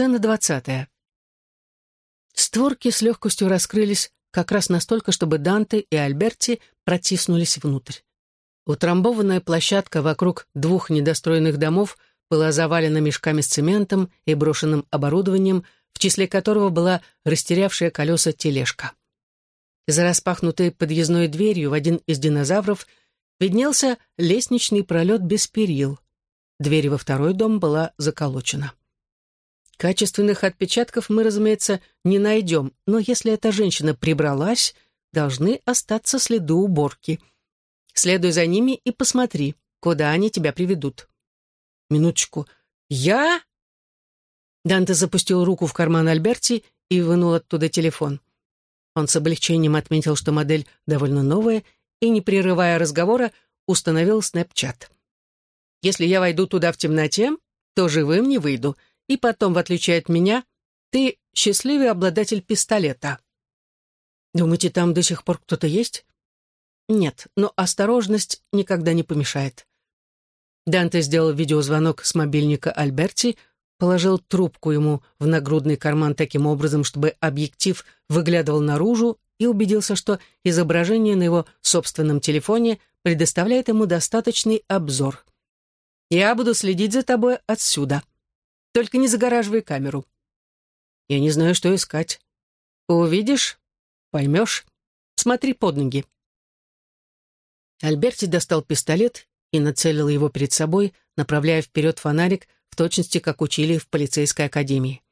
Сцена двадцатая. Створки с легкостью раскрылись как раз настолько, чтобы Данте и Альберти протиснулись внутрь. Утрамбованная площадка вокруг двух недостроенных домов была завалена мешками с цементом и брошенным оборудованием, в числе которого была растерявшая колеса тележка. За распахнутой подъездной дверью в один из динозавров виднелся лестничный пролет без перил. Дверь во второй дом была заколочена. Качественных отпечатков мы, разумеется, не найдем, но если эта женщина прибралась, должны остаться следы уборки. Следуй за ними и посмотри, куда они тебя приведут. Минуточку. Я? Данте запустил руку в карман Альберти и вынул оттуда телефон. Он с облегчением отметил, что модель довольно новая, и, не прерывая разговора, установил Snapchat. «Если я войду туда в темноте, то живым не выйду», и потом, в отличие от меня, ты счастливый обладатель пистолета. Думаете, там до сих пор кто-то есть? Нет, но осторожность никогда не помешает. Данте сделал видеозвонок с мобильника Альберти, положил трубку ему в нагрудный карман таким образом, чтобы объектив выглядывал наружу и убедился, что изображение на его собственном телефоне предоставляет ему достаточный обзор. «Я буду следить за тобой отсюда», только не загораживай камеру. Я не знаю, что искать. Увидишь, поймешь. Смотри под ноги. Альберти достал пистолет и нацелил его перед собой, направляя вперед фонарик, в точности, как учили в полицейской академии.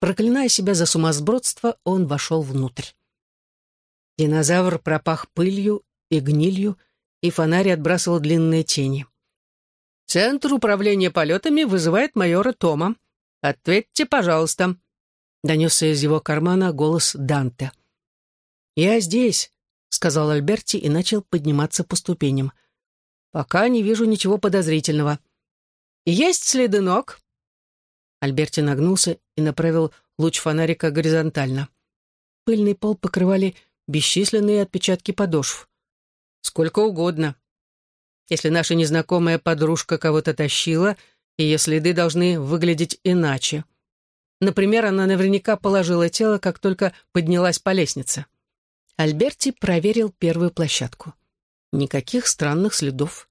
Проклиная себя за сумасбродство, он вошел внутрь. Динозавр пропах пылью и гнилью, и фонарь отбрасывал длинные тени. «Центр управления полетами вызывает майора Тома. Ответьте, пожалуйста», — донесся из его кармана голос Данте. «Я здесь», — сказал Альберти и начал подниматься по ступеням. «Пока не вижу ничего подозрительного». «Есть следы ног?» Альберти нагнулся и направил луч фонарика горизонтально. Пыльный пол покрывали бесчисленные отпечатки подошв. «Сколько угодно», если наша незнакомая подружка кого-то тащила, ее следы должны выглядеть иначе. Например, она наверняка положила тело, как только поднялась по лестнице. Альберти проверил первую площадку. Никаких странных следов.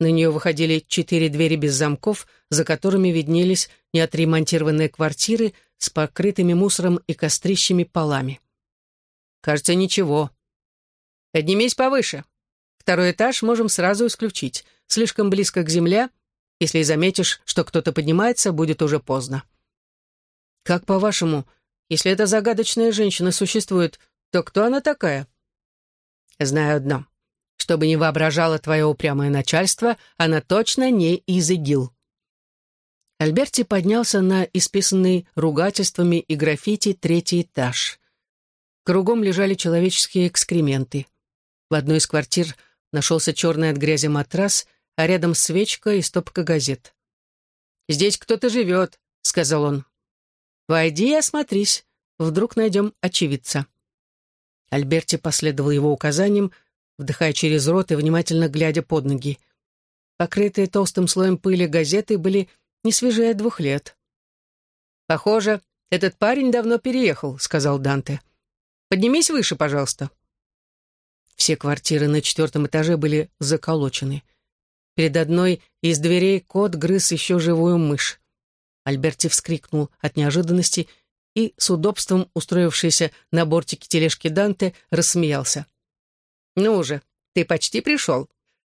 На нее выходили четыре двери без замков, за которыми виднелись неотремонтированные квартиры с покрытыми мусором и кострищами полами. «Кажется, ничего. Поднимись повыше», Второй этаж можем сразу исключить. Слишком близко к земле. Если заметишь, что кто-то поднимается, будет уже поздно. Как по-вашему, если эта загадочная женщина существует, то кто она такая? Знаю одно. Чтобы не воображало твое упрямое начальство, она точно не из ИГИЛ. Альберти поднялся на исписанный ругательствами и граффити третий этаж. Кругом лежали человеческие экскременты. В одной из квартир Нашелся черный от грязи матрас, а рядом свечка и стопка газет. «Здесь кто-то живет», — сказал он. «Войди и осмотрись. Вдруг найдем очевидца». Альберти последовал его указаниям, вдыхая через рот и внимательно глядя под ноги. Покрытые толстым слоем пыли газеты были не свежее двух лет. «Похоже, этот парень давно переехал», — сказал Данте. «Поднимись выше, пожалуйста». Все квартиры на четвертом этаже были заколочены. Перед одной из дверей кот грыз еще живую мышь. Альберти вскрикнул от неожиданности и, с удобством устроившийся на бортике тележки Данте, рассмеялся. «Ну уже, ты почти пришел.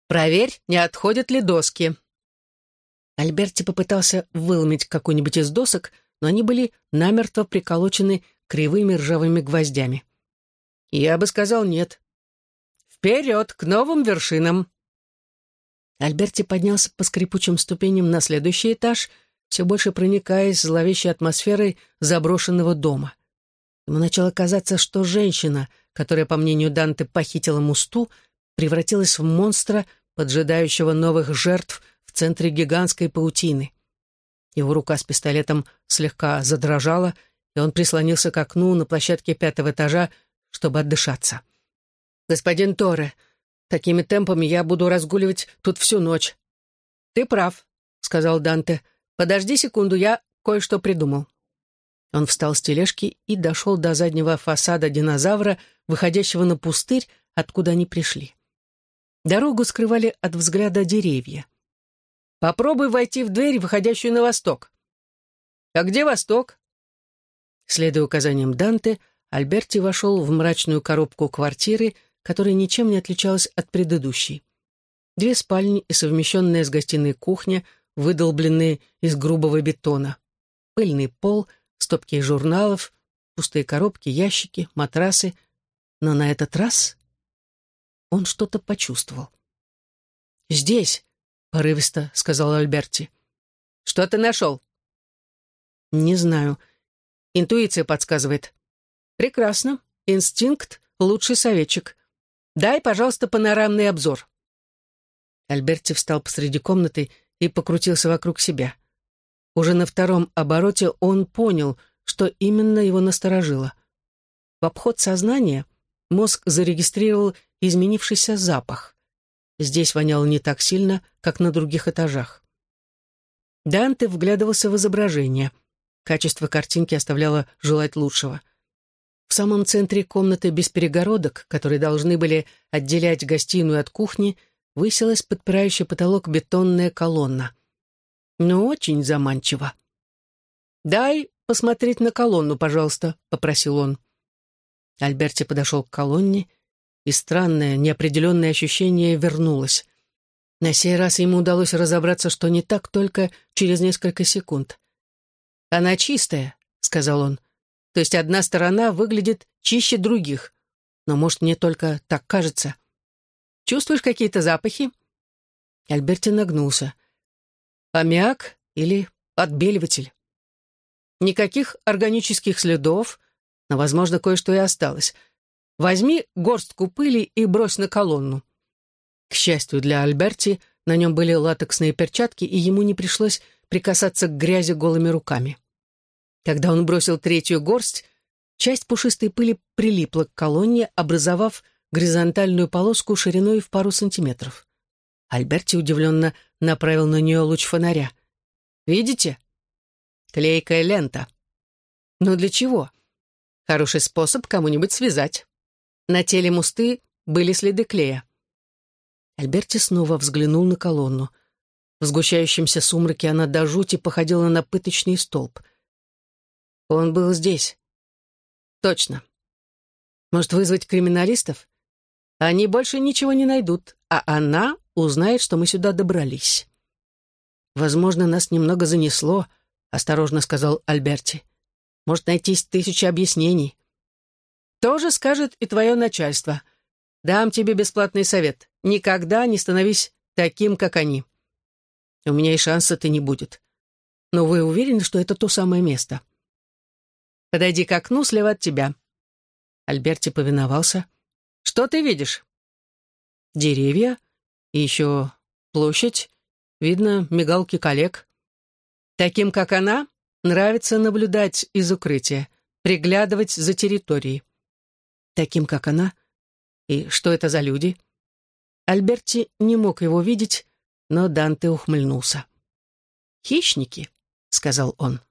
Проверь, не отходят ли доски». Альберти попытался выломить какую-нибудь из досок, но они были намертво приколочены кривыми ржавыми гвоздями. «Я бы сказал нет», Вперед, к новым вершинам!» Альберти поднялся по скрипучим ступеням на следующий этаж, все больше проникаясь зловещей атмосферой заброшенного дома. Ему начало казаться, что женщина, которая, по мнению Данте, похитила Мусту, превратилась в монстра, поджидающего новых жертв в центре гигантской паутины. Его рука с пистолетом слегка задрожала, и он прислонился к окну на площадке пятого этажа, чтобы отдышаться. «Господин Торе, такими темпами я буду разгуливать тут всю ночь». «Ты прав», — сказал Данте. «Подожди секунду, я кое-что придумал». Он встал с тележки и дошел до заднего фасада динозавра, выходящего на пустырь, откуда они пришли. Дорогу скрывали от взгляда деревья. «Попробуй войти в дверь, выходящую на восток». «А где восток?» Следуя указаниям Данте, Альберти вошел в мрачную коробку квартиры, которая ничем не отличалась от предыдущей. Две спальни и совмещенная с гостиной кухня, выдолбленные из грубого бетона. Пыльный пол — стопки журналов, пустые коробки, ящики, матрасы. Но на этот раз он что-то почувствовал. «Здесь», — порывисто сказал Альберти. «Что ты нашел?» «Не знаю. Интуиция подсказывает». «Прекрасно. Инстинкт — лучший советчик. Дай, пожалуйста, панорамный обзор». Альберти встал посреди комнаты и покрутился вокруг себя. Уже на втором обороте он понял, что именно его насторожило. В обход сознания мозг зарегистрировал изменившийся запах. Здесь воняло не так сильно, как на других этажах. Данте вглядывался в изображение. Качество картинки оставляло желать лучшего. В самом центре комнаты без перегородок, которые должны были отделять гостиную от кухни, высилась подпирающая потолок бетонная колонна — но очень заманчиво. «Дай посмотреть на колонну, пожалуйста», — попросил он. Альберти подошел к колонне, и странное, неопределенное ощущение вернулось. На сей раз ему удалось разобраться, что не так только через несколько секунд. «Она чистая», — сказал он. «То есть одна сторона выглядит чище других. Но, может, мне только так кажется. Чувствуешь какие-то запахи?» Альберти нагнулся аммиак или отбеливатель. Никаких органических следов, но, возможно, кое-что и осталось. Возьми горстку пыли и брось на колонну. К счастью для Альберти, на нем были латексные перчатки, и ему не пришлось прикасаться к грязи голыми руками. Когда он бросил третью горсть, часть пушистой пыли прилипла к колонне, образовав горизонтальную полоску шириной в пару сантиметров. Альберти удивленно направил на нее луч фонаря. «Видите? Клейкая лента. Но для чего? Хороший способ кому-нибудь связать. На теле мусты были следы клея». Альберти снова взглянул на колонну. В сгущающемся сумраке она до жути походила на пыточный столб. Он был здесь. Точно. Может, вызвать криминалистов? Они больше ничего не найдут, а она узнает, что мы сюда добрались. «Возможно, нас немного занесло», — осторожно сказал Альберти. «Может найтись тысяча объяснений». «Тоже скажет и твое начальство. Дам тебе бесплатный совет. Никогда не становись таким, как они. У меня и шанса-то не будет. Но вы уверены, что это то самое место?» «Подойди к окну слева от тебя». Альберти повиновался. «Что ты видишь?» «Деревья, и еще площадь. Видно мигалки коллег. Таким, как она, нравится наблюдать из укрытия, приглядывать за территорией. Таким, как она? И что это за люди? Альберти не мог его видеть, но Данте ухмыльнулся. «Хищники», — сказал он.